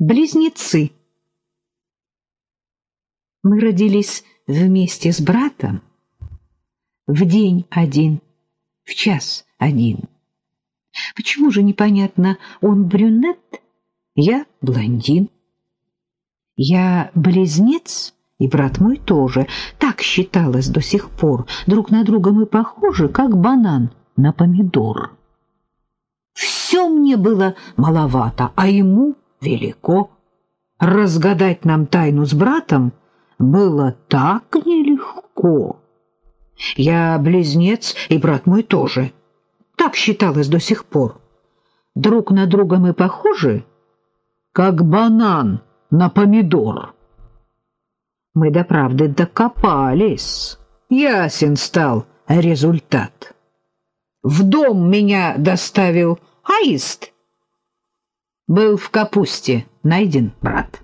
Близнецы. Мы родились вместе с братом в день один, в час один. Почему же непонятно, он брюнет, я блондин? Я близнец, и брат мой тоже. Так считалось до сих пор. Друг на друга мы похожи, как банан на помидор. Все мне было маловато, а ему велико. Разгадать нам тайну с братом было так нелегко. Я близнец, и брат мой тоже. Так считалось до сих пор. Друг на друга мы похожи, как банан на помидор. Мы до правды докопались. Ясен стал результат. В дом меня доставил аист. Был в капусте найден брат.